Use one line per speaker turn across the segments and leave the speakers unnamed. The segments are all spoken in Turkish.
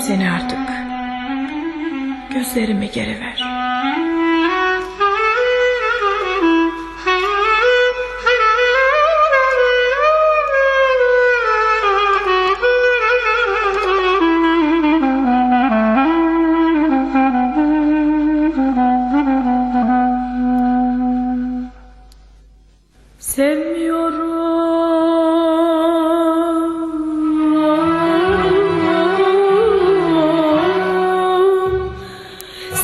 seni artık. Gözlerimi geri ver. Sevmiyorum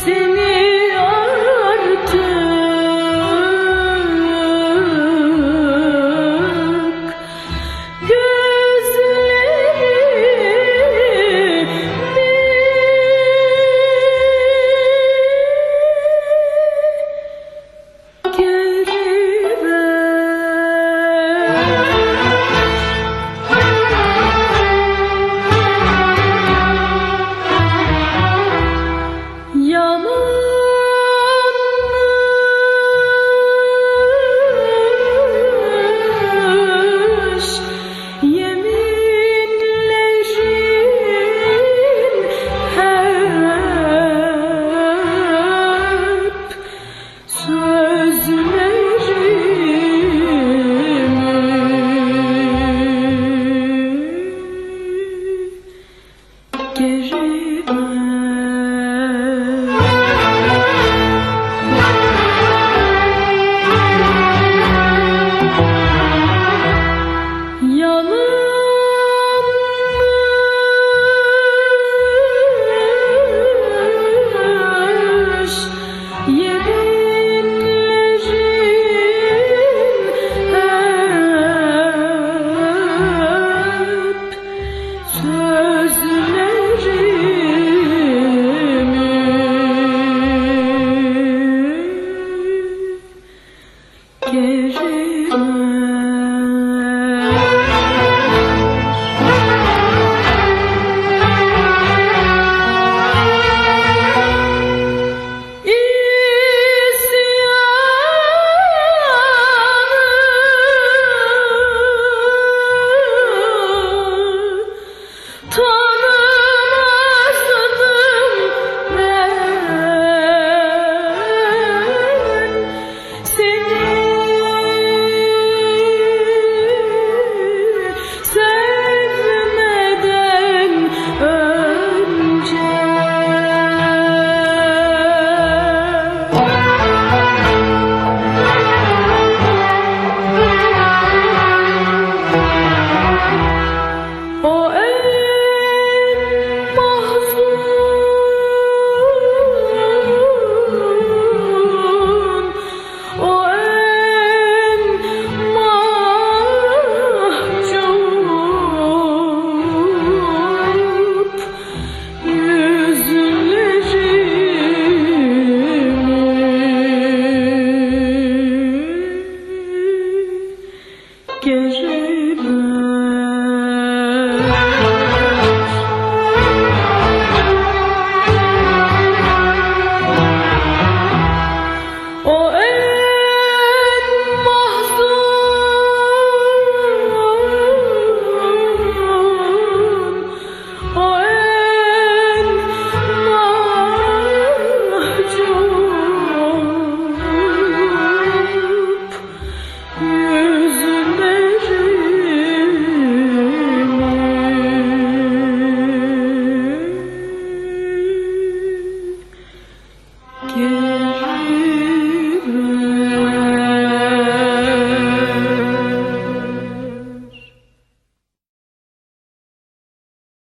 seni geri You.